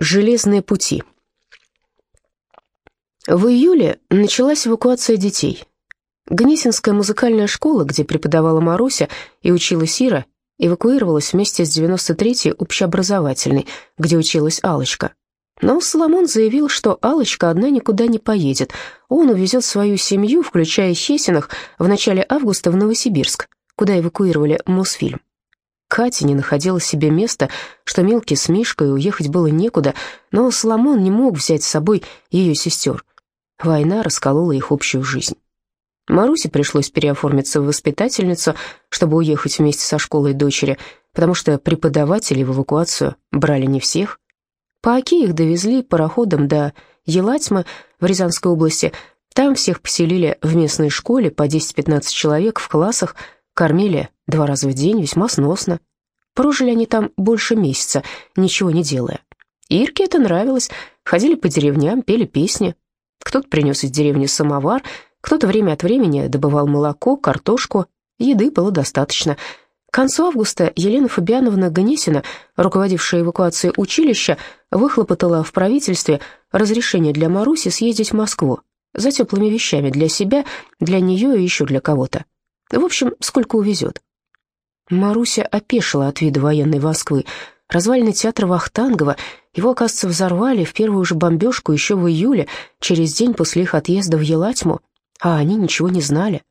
Железные пути. В июле началась эвакуация детей. Гнесинская музыкальная школа, где преподавала Маруся и училась Ира, эвакуировалась вместе с 93-й общеобразовательной, где училась Алочка. Но Соломон заявил, что Алочка одна никуда не поедет. Он увезет свою семью, включая Хесинах, в начале августа в Новосибирск, куда эвакуировали Мосфильм. Катя не находила себе места, что мелкий с Мишкой уехать было некуда, но Соломон не мог взять с собой ее сестер. Война расколола их общую жизнь. Марусе пришлось переоформиться в воспитательницу, чтобы уехать вместе со школой дочери, потому что преподаватели в эвакуацию брали не всех. Пааки их довезли пароходом до Елатьмы в Рязанской области. Там всех поселили в местной школе по 10-15 человек в классах, кормили два раза в день, весьма сносно. Прожили они там больше месяца, ничего не делая. Ирке это нравилось, ходили по деревням, пели песни. Кто-то принес из деревни самовар, кто-то время от времени добывал молоко, картошку, еды было достаточно. К концу августа Елена Фабиановна Ганесина, руководившая эвакуацией училища, выхлопотала в правительстве разрешение для Маруси съездить в Москву за теплыми вещами для себя, для нее и еще для кого-то. В общем, сколько увезет. Маруся опешила от вида военной Москвы. Развалины театра Вахтангова, его, оказывается, взорвали в первую же бомбежку еще в июле, через день после их отъезда в Елатьму, а они ничего не знали.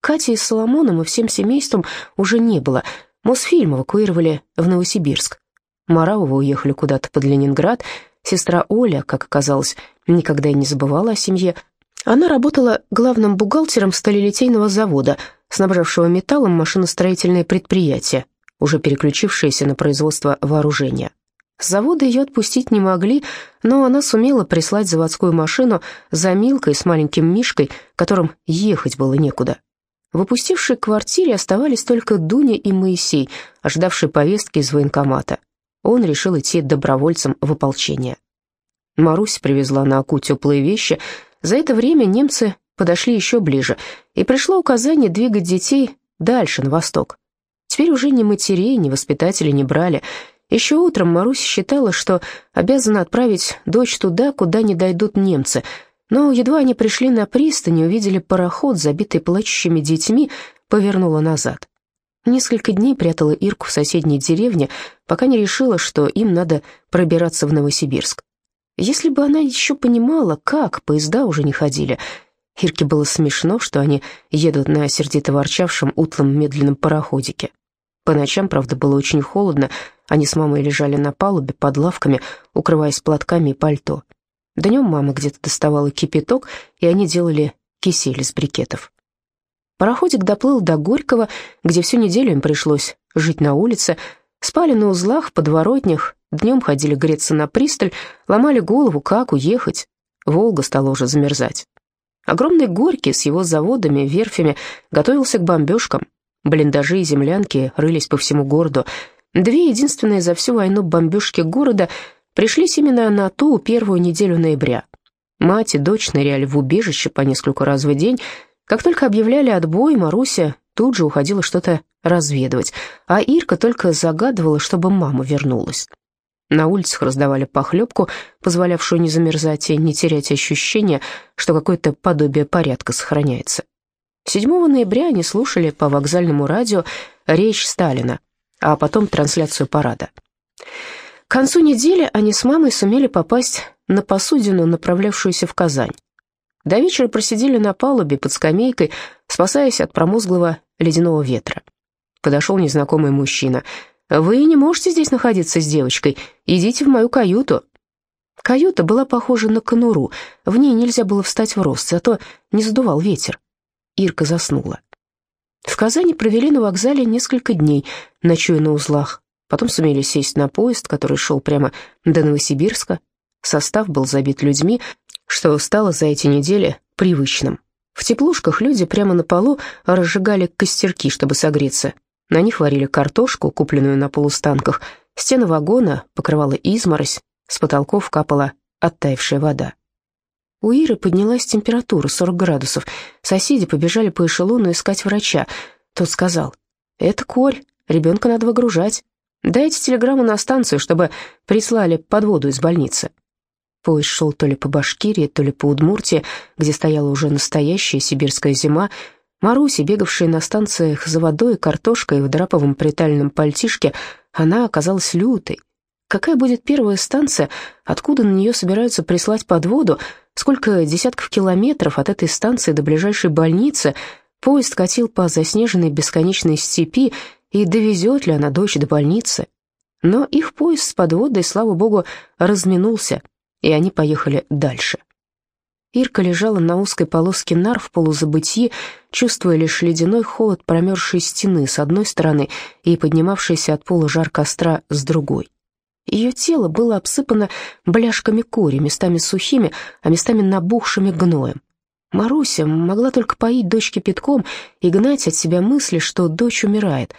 Кати с Соломоном и всем семейством уже не было. Мосфильм эвакуировали в Новосибирск. Маравова уехали куда-то под Ленинград. Сестра Оля, как оказалось, никогда и не забывала о семье. Она работала главным бухгалтером сталелитейного завода – снабжавшего металлом машиностроительное предприятие, уже переключившееся на производство вооружения. С завода ее отпустить не могли, но она сумела прислать заводскую машину за Милкой с маленьким Мишкой, которым ехать было некуда. В опустевшей квартире оставались только Дуня и Моисей, ожидавшие повестки из военкомата. Он решил идти добровольцем в ополчение. Марусь привезла на Аку теплые вещи. За это время немцы подошли еще ближе, и пришло указание двигать детей дальше, на восток. Теперь уже ни матерей, ни воспитатели не брали. Еще утром Маруся считала, что обязана отправить дочь туда, куда не дойдут немцы, но едва они пришли на пристань и увидели пароход, забитый плачущими детьми, повернула назад. Несколько дней прятала Ирку в соседней деревне, пока не решила, что им надо пробираться в Новосибирск. Если бы она еще понимала, как поезда уже не ходили — Ирке было смешно, что они едут на сердито ворчавшем утлом медленном пароходике. По ночам, правда, было очень холодно, они с мамой лежали на палубе под лавками, укрываясь платками и пальто. Днем мама где-то доставала кипяток, и они делали кисель из брикетов. Пароходик доплыл до Горького, где всю неделю им пришлось жить на улице, спали на узлах, подворотнях, днем ходили греться на присталь, ломали голову, как уехать. Волга стала уже замерзать. Огромный Горький с его заводами, верфями готовился к бомбежкам. Блиндажи и землянки рылись по всему городу. Две единственные за всю войну бомбежки города пришлись именно на ту первую неделю ноября. Мать и дочь ныряли в убежище по несколько раз в день. Как только объявляли отбой, Маруся тут же уходила что-то разведывать, а Ирка только загадывала, чтобы мама вернулась. На улицах раздавали похлебку, позволявшую не замерзать и не терять ощущения, что какое-то подобие порядка сохраняется. 7 ноября они слушали по вокзальному радио речь Сталина, а потом трансляцию парада. К концу недели они с мамой сумели попасть на посудину, направлявшуюся в Казань. До вечера просидели на палубе под скамейкой, спасаясь от промозглого ледяного ветра. Подошел незнакомый мужчина — «Вы не можете здесь находиться с девочкой. Идите в мою каюту». Каюта была похожа на конуру. В ней нельзя было встать в рост, зато не задувал ветер. Ирка заснула. В Казани провели на вокзале несколько дней, ночуя на узлах. Потом сумели сесть на поезд, который шел прямо до Новосибирска. Состав был забит людьми, что стало за эти недели привычным. В теплушках люди прямо на полу разжигали костерки, чтобы согреться, на них варили картошку, купленную на полустанках. Стены вагона покрывала изморозь, с потолков капала оттаившая вода. У Иры поднялась температура 40 градусов. Соседи побежали по эшелону искать врача. Тот сказал, «Это корь, ребенка надо выгружать». Дайте телеграмму на станцию, чтобы прислали подводу из больницы». Поезд шел то ли по Башкирии, то ли по Удмуртии, где стояла уже настоящая сибирская зима. Маруси, бегавшая на станциях за водой, картошкой в драповом притальном пальтишке, она оказалась лютой. Какая будет первая станция, откуда на нее собираются прислать подводу, сколько десятков километров от этой станции до ближайшей больницы, поезд катил по заснеженной бесконечной степи, и довезет ли она дочь до больницы. Но их поезд с подводой, слава богу, разминулся, и они поехали дальше. Ирка лежала на узкой полоске нар в полузабытии, чувствуя лишь ледяной холод промерзшей стены с одной стороны и поднимавшийся от пола жар костра с другой. Ее тело было обсыпано бляшками кори, местами сухими, а местами набухшими гноем. Маруся могла только поить дочь кипятком и гнать от себя мысли, что дочь умирает.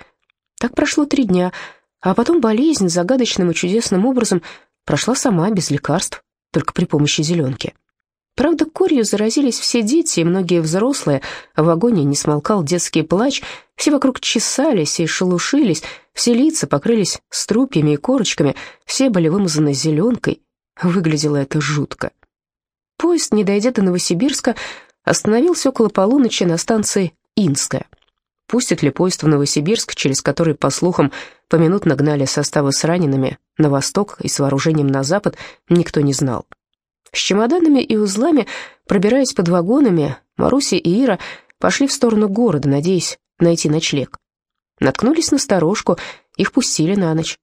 Так прошло три дня, а потом болезнь загадочным и чудесным образом прошла сама, без лекарств, только при помощи зеленки. Правда, корью заразились все дети и многие взрослые, в вагоне не смолкал детский плач, все вокруг чесались и шелушились, все лица покрылись струпьями и корочками, все были вымазаны зеленкой. Выглядело это жутко. Поезд, не дойдя до Новосибирска, остановился около полуночи на станции Инская. Пустит ли поезд в Новосибирск, через который, по слухам, поминутно гнали составы с ранеными на восток и с вооружением на запад, никто не знал. С чемоданами и узлами, пробираясь под вагонами, Маруся и Ира пошли в сторону города, надеясь найти ночлег. Наткнулись на сторожку, их пустили на ночь.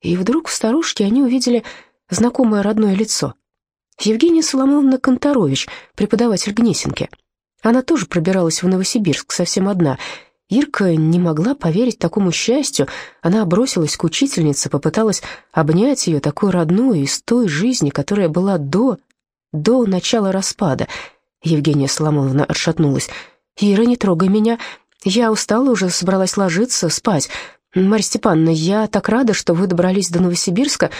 И вдруг в сторожке они увидели знакомое родное лицо. Евгения Соломоновна Конторович, преподаватель Гнесинки. Она тоже пробиралась в Новосибирск совсем одна. Ирка не могла поверить такому счастью. Она бросилась к учительнице, попыталась обнять ее, такую родную, из той жизни, которая была до... до начала распада. Евгения Соломоновна отшатнулась. «Ира, не трогай меня. Я устала уже, собралась ложиться, спать. Марья Степановна, я так рада, что вы добрались до Новосибирска.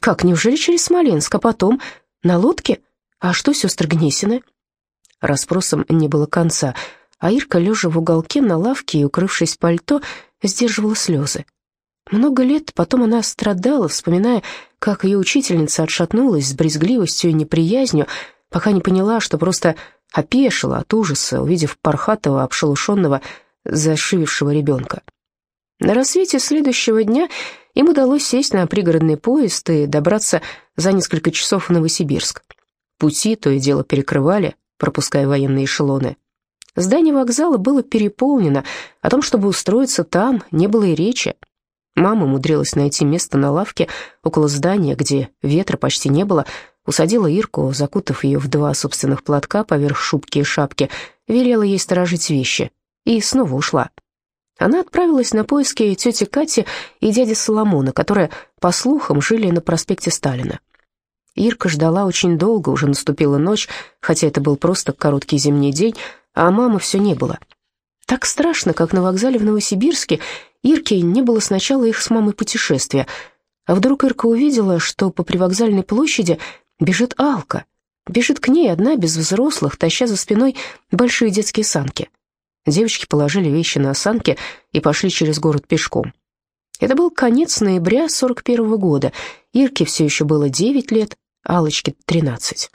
Как, неужели через Смоленск, а потом на лодке? А что сестры Гнесины?» Расспросам не было конца, а Ирка, лежа в уголке на лавке и укрывшись пальто, сдерживала слезы. Много лет потом она страдала, вспоминая, как ее учительница отшатнулась с брезгливостью и неприязнью, пока не поняла, что просто опешила от ужаса, увидев пархатого, обшелушенного, зашивившего ребенка. На рассвете следующего дня им удалось сесть на пригородный поезд и добраться за несколько часов в Новосибирск. Пути то и дело перекрывали, пропуская военные эшелоны. Здание вокзала было переполнено, о том, чтобы устроиться там, не было и речи. Мама умудрилась найти место на лавке около здания, где ветра почти не было, усадила Ирку, закутав ее в два собственных платка поверх шубки и шапки, велела ей сторожить вещи и снова ушла. Она отправилась на поиски тети Кати и дяди Соломона, которые, по слухам, жили на проспекте Сталина. Ирка ждала очень долго, уже наступила ночь, хотя это был просто короткий зимний день, а мамы все не было. Так страшно, как на вокзале в Новосибирске, Ирке не было сначала их с мамой путешествия, а вдруг Ирка увидела, что по привокзальной площади Бежит Алка. Бежит к ней одна, без взрослых, таща за спиной большие детские санки. Девочки положили вещи на санки и пошли через город пешком. Это был конец ноября 41 -го года. Ирке все еще было 9 лет, Алочке 13.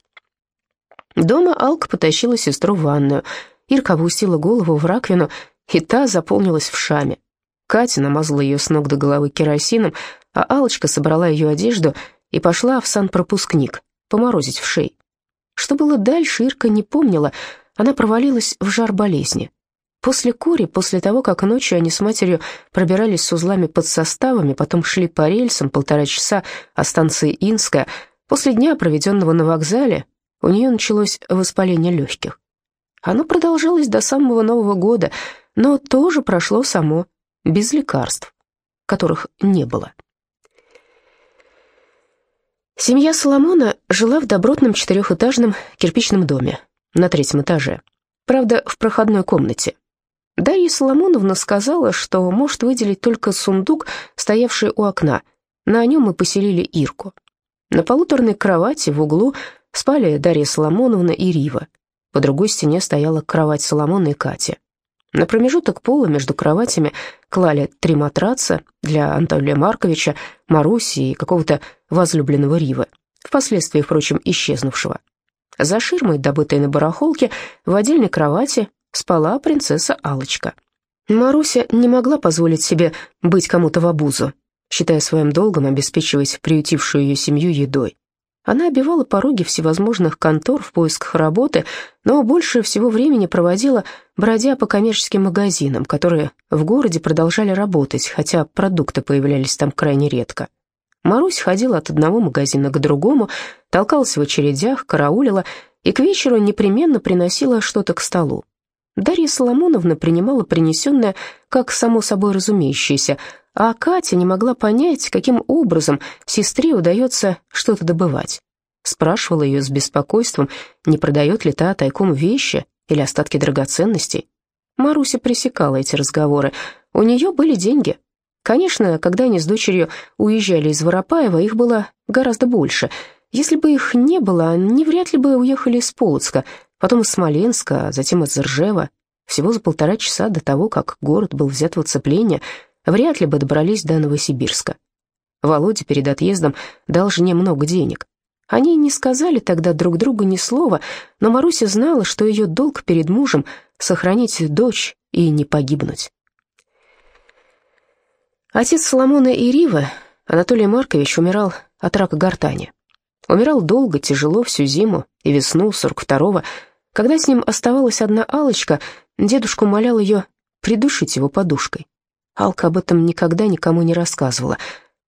Дома Алка потащила сестру в ванную. Ирка опустила голову в раковину, и та заполнилась в шаме. Катя намазала ее с ног до головы керосином, а Алочка собрала ее одежду и пошла в санпропускник, поморозить в шее. Что было дальше, Ирка не помнила, она провалилась в жар болезни. После кури, после того, как ночью они с матерью пробирались с узлами под составами, потом шли по рельсам полтора часа о станции Инская, после дня, проведенного на вокзале, у нее началось воспаление легких. Оно продолжалось до самого Нового года, но тоже прошло само, без лекарств, которых не было. Семья Соломона жила в добротном четырехэтажном кирпичном доме на третьем этаже. Правда, в проходной комнате. Дарья Соломоновна сказала, что может выделить только сундук, стоявший у окна. На нем мы поселили Ирку. На полуторной кровати в углу спали Дарья Соломоновна и Рива. По другой стене стояла кровать Соломона и Кати. На промежуток пола между кроватями клали три матраца для Анатолия Марковича, Маруси и какого-то возлюбленного Ривы, впоследствии, впрочем, исчезнувшего. За ширмой, добытой на барахолке, в отдельной кровати спала принцесса алочка Маруся не могла позволить себе быть кому-то в обузу, считая своим долгом обеспечивать приютившую ее семью едой. Она обивала пороги всевозможных контор в поисках работы, но больше всего времени проводила, бродя по коммерческим магазинам, которые в городе продолжали работать, хотя продукты появлялись там крайне редко. Марусь ходила от одного магазина к другому, толкалась в очередях, караулила и к вечеру непременно приносила что-то к столу. Дарья Соломоновна принимала принесенное как само собой разумеющееся, а Катя не могла понять, каким образом сестре удается что-то добывать. Спрашивала ее с беспокойством, не продает ли та тайком вещи или остатки драгоценностей. Маруся пресекала эти разговоры. У нее были деньги. Конечно, когда они с дочерью уезжали из Воропаева, их было гораздо больше. Если бы их не было, они вряд ли бы уехали из Полоцка, потом из Смоленска, а затем из Ржева. Всего за полтора часа до того, как город был взят в оцепление, вряд ли бы добрались до Новосибирска. Володя перед отъездом дал жене много денег. Они не сказали тогда друг другу ни слова, но Маруся знала, что ее долг перед мужем — сохранить дочь и не погибнуть. Отец Соломона и Ривы, Анатолий Маркович, умирал от рака гортани. Умирал долго, тяжело, всю зиму и весну 42-го. Когда с ним оставалась одна алочка дедушка умолял ее придушить его подушкой. Алка об этом никогда никому не рассказывала.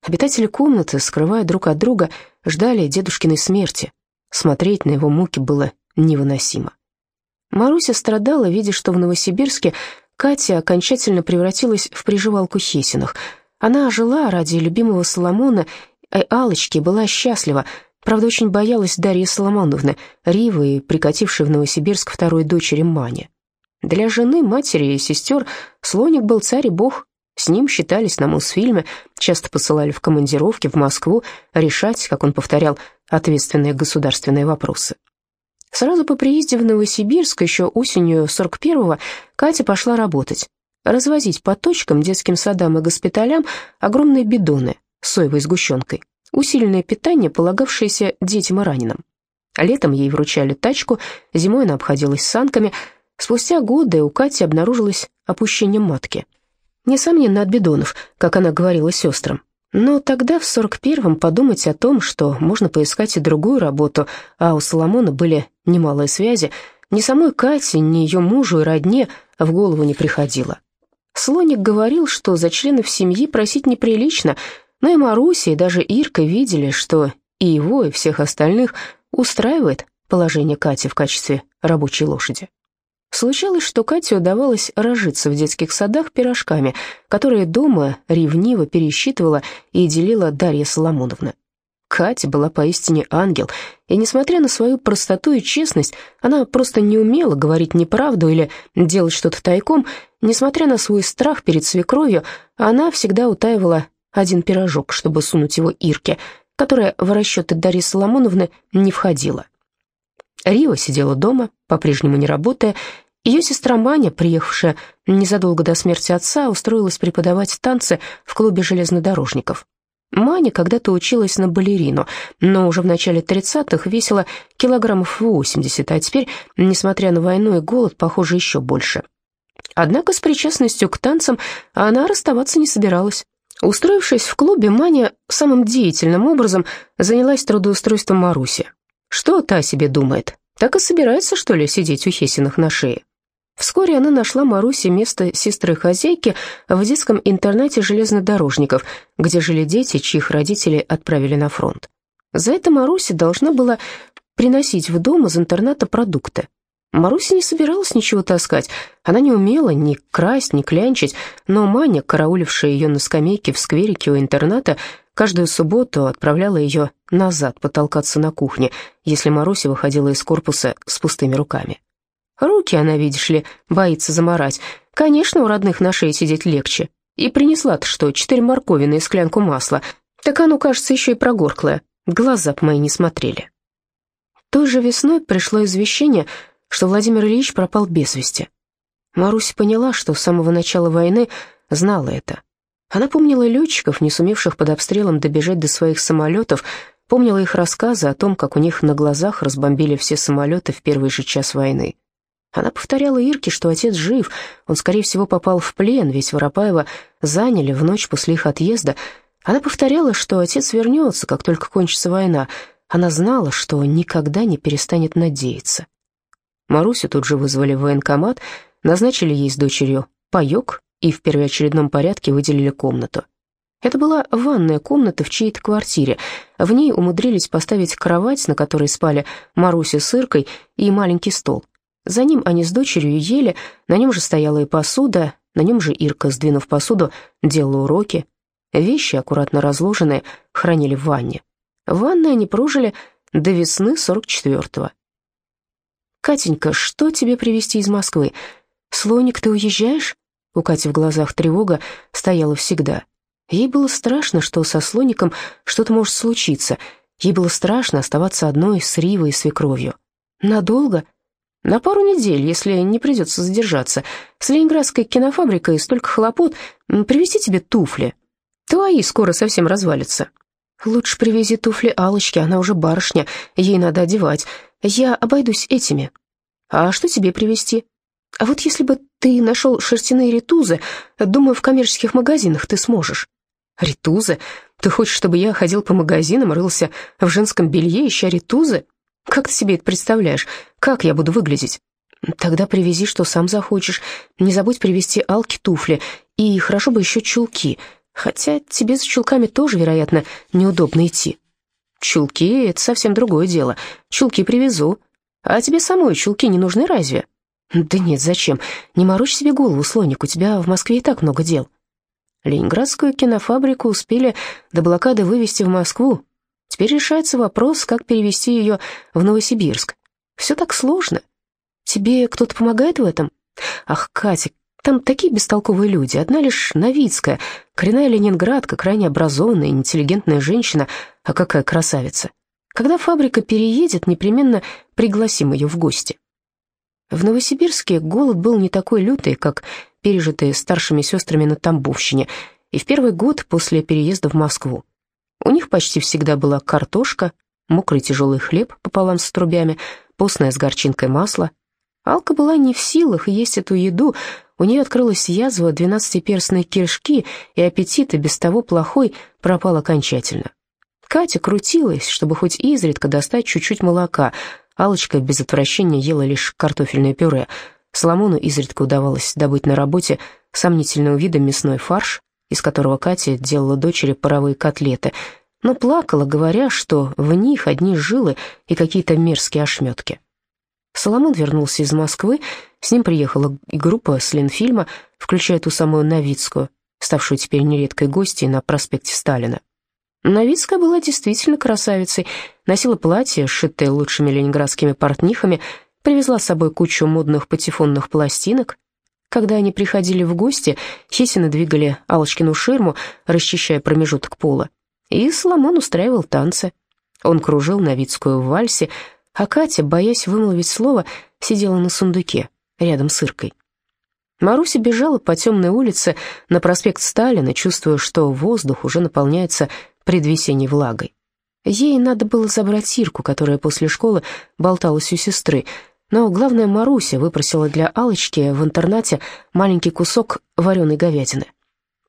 Обитатели комнаты, скрывая друг от друга, ждали дедушкиной смерти. Смотреть на его муки было невыносимо. Маруся страдала, видя, что в Новосибирске Катя окончательно превратилась в приживалку Хесиных. Она жила ради любимого Соломона, а Алочки была счастлива, правда, очень боялась Дарьи Соломоновны, Ривы и прикатившей в Новосибирск второй дочери Мани. Для жены, матери и сестер слоник был царь и бог, с ним считались на Мосфильме, часто посылали в командировки в Москву решать, как он повторял, ответственные государственные вопросы. Сразу по приезде в Новосибирск, еще осенью 41-го, Катя пошла работать. Развозить по точкам, детским садам и госпиталям огромные бидоны с соевой сгущенкой, усиленное питание, полагавшееся детям и раненым. Летом ей вручали тачку, зимой она обходилась санками. Спустя годы у Кати обнаружилось опущение матки. Несомненно, от бидонов, как она говорила сестрам. Но тогда, в 41-м, подумать о том, что можно поискать и другую работу, а у Соломона были немалые связи, ни самой Кате, ни ее мужу и родне в голову не приходило. Слоник говорил, что за членов семьи просить неприлично, но и Маруся, и даже Ирка видели, что и его, и всех остальных устраивает положение Кати в качестве рабочей лошади. Случалось, что Кате удавалось разжиться в детских садах пирожками, которые дома ревниво пересчитывала и делила Дарья Соломоновна. Катя была поистине ангел, и, несмотря на свою простоту и честность, она просто не умела говорить неправду или делать что-то тайком. Несмотря на свой страх перед свекровью, она всегда утаивала один пирожок, чтобы сунуть его Ирке, которая в расчеты Дарьи Соломоновны не входила. Рива сидела дома, по-прежнему не работая, ее сестра Маня, приехавшая незадолго до смерти отца, устроилась преподавать танцы в клубе железнодорожников. Маня когда-то училась на балерину, но уже в начале 30-х весила килограммов 80, а теперь, несмотря на войну и голод, похоже, еще больше. Однако с причастностью к танцам она расставаться не собиралась. Устроившись в клубе, Маня самым деятельным образом занялась трудоустройством Маруси. Что та себе думает? Так и собирается, что ли, сидеть у Хесиных на шее? Вскоре она нашла Марусе место сестры-хозяйки в детском интернате железнодорожников, где жили дети, чьих родителей отправили на фронт. За это Маруся должна была приносить в дом из интерната продукты. Маруся не собиралась ничего таскать, она не умела ни красть, ни клянчить, но Маня, караулившая ее на скамейке в скверике у интерната, каждую субботу отправляла ее назад потолкаться на кухне, если Маруся выходила из корпуса с пустыми руками. Руки она, видишь ли, боится заморать. Конечно, у родных на шее сидеть легче. И принесла-то что, четыре морковины и склянку масла. Так оно, кажется, еще и прогорклое. Глаза б мои не смотрели. Той же весной пришло извещение, что Владимир Ильич пропал без вести. Маруся поняла, что с самого начала войны знала это. Она помнила летчиков, не сумевших под обстрелом добежать до своих самолетов, помнила их рассказы о том, как у них на глазах разбомбили все самолеты в первый же час войны. Она повторяла Ирке, что отец жив, он, скорее всего, попал в плен, ведь Воропаева заняли в ночь после их отъезда. Она повторяла, что отец вернется, как только кончится война. Она знала, что никогда не перестанет надеяться. Марусю тут же вызвали в военкомат, назначили ей с дочерью паёк и в первоочередном порядке выделили комнату. Это была ванная комната в чьей-то квартире. В ней умудрились поставить кровать, на которой спали Маруся с Иркой, и маленький стол. За ним они с дочерью ели, на нем же стояла и посуда, на нем же Ирка, сдвинув посуду, делала уроки. Вещи, аккуратно разложенные, хранили в ванне. В они прожили до весны 44-го. «Катенька, что тебе привезти из Москвы? Слоник, ты уезжаешь?» У Кати в глазах тревога стояла всегда. Ей было страшно, что со слоником что-то может случиться. Ей было страшно оставаться одной с Ривой и свекровью. «Надолго?» «На пару недель, если не придется задержаться. С ленинградской кинофабрикой столько хлопот. Привезти тебе туфли. Твои скоро совсем развалятся». «Лучше привези туфли Алочке, она уже барышня, ей надо одевать. Я обойдусь этими». «А что тебе привезти?» «А вот если бы ты нашел шерстяные ритузы, думаю, в коммерческих магазинах ты сможешь». «Ритузы? Ты хочешь, чтобы я ходил по магазинам, рылся в женском белье, ища ритузы? Как ты себе это представляешь? Как я буду выглядеть? Тогда привези, что сам захочешь. Не забудь привезти Алке туфли. И хорошо бы еще чулки. Хотя тебе с чулками тоже, вероятно, неудобно идти. Чулки — это совсем другое дело. Чулки привезу. А тебе самой чулки не нужны разве? Да нет, зачем? Не морочь себе голову, слоник, у тебя в Москве и так много дел. Ленинградскую кинофабрику успели до блокады вывести в Москву, Теперь решается вопрос, как перевести ее в Новосибирск. Все так сложно. Тебе кто-то помогает в этом? Ах, Катя, там такие бестолковые люди. Одна лишь Новицкая, коренная ленинградка, крайне образованная, интеллигентная женщина, а какая красавица. Когда фабрика переедет, непременно пригласим ее в гости. В Новосибирске голод был не такой лютый, как пережитый старшими сестрами на Тамбовщине, и в первый год после переезда в Москву. У них почти всегда была картошка, мокрый тяжелый хлеб пополам с трубями, постное с горчинкой масло. Алка была не в силах есть эту еду, у нее открылась язва двенадцатиперстной кишки, и аппетит, и без того плохой, пропал окончательно. Катя крутилась, чтобы хоть изредка достать чуть-чуть молока. Алочка без отвращения ела лишь картофельное пюре. Соломону изредка удавалось добыть на работе сомнительного вида мясной фарш, из которого Катя делала дочери паровые котлеты, но плакала, говоря, что в них одни жилы и какие-то мерзкие ошметки. Соломон вернулся из Москвы, с ним приехала и группа с включая ту самую Новицкую, ставшую теперь нередкой гостьей на проспекте Сталина. Новицкая была действительно красавицей, носила платье, сшитое лучшими ленинградскими портнихами, привезла с собой кучу модных патефонных пластинок, когда они приходили в гости, Хесины двигали Алочкину ширму, расчищая промежуток пола, и Соломон устраивал танцы. Он кружил Новицкую в вальсе, а Катя, боясь вымолвить слово, сидела на сундуке рядом с Иркой. Маруся бежала по темной улице на проспект Сталина, чувствуя, что воздух уже наполняется предвесенней влагой. Ей надо было забрать Ирку, которая после школы болталась у сестры, но главное, Маруся выпросила для Алочки в интернате маленький кусок вареной говядины.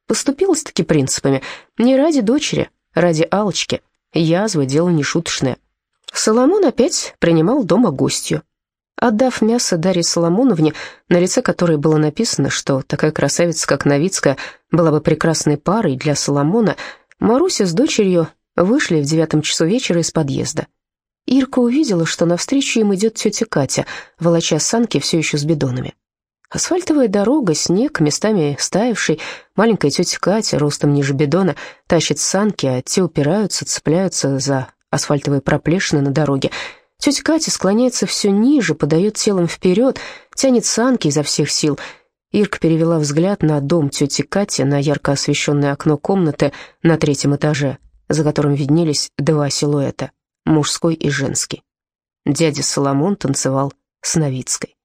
Поступилась-таки принципами. Не ради дочери, ради Алочки. Язва — дело нешуточное. Соломон опять принимал дома гостью. Отдав мясо Дарье Соломоновне, на лице которой было написано, что такая красавица, как Новицкая, была бы прекрасной парой для Соломона, Маруся с дочерью вышли в девятом часу вечера из подъезда. Ирка увидела, что навстречу им идет тетя Катя, волоча санки все еще с бидонами. Асфальтовая дорога, снег, местами стаявший, маленькая тетя Катя, ростом ниже бидона, тащит санки, а те упираются, цепляются за асфальтовые проплешины на дороге. Тетя Катя склоняется все ниже, подает телом вперед, тянет санки изо всех сил. Ирка перевела взгляд на дом тети Кати, на ярко освещенное окно комнаты на третьем этаже, за которым виднелись два силуэта мужской и женский. Дядя Соломон танцевал с Новицкой.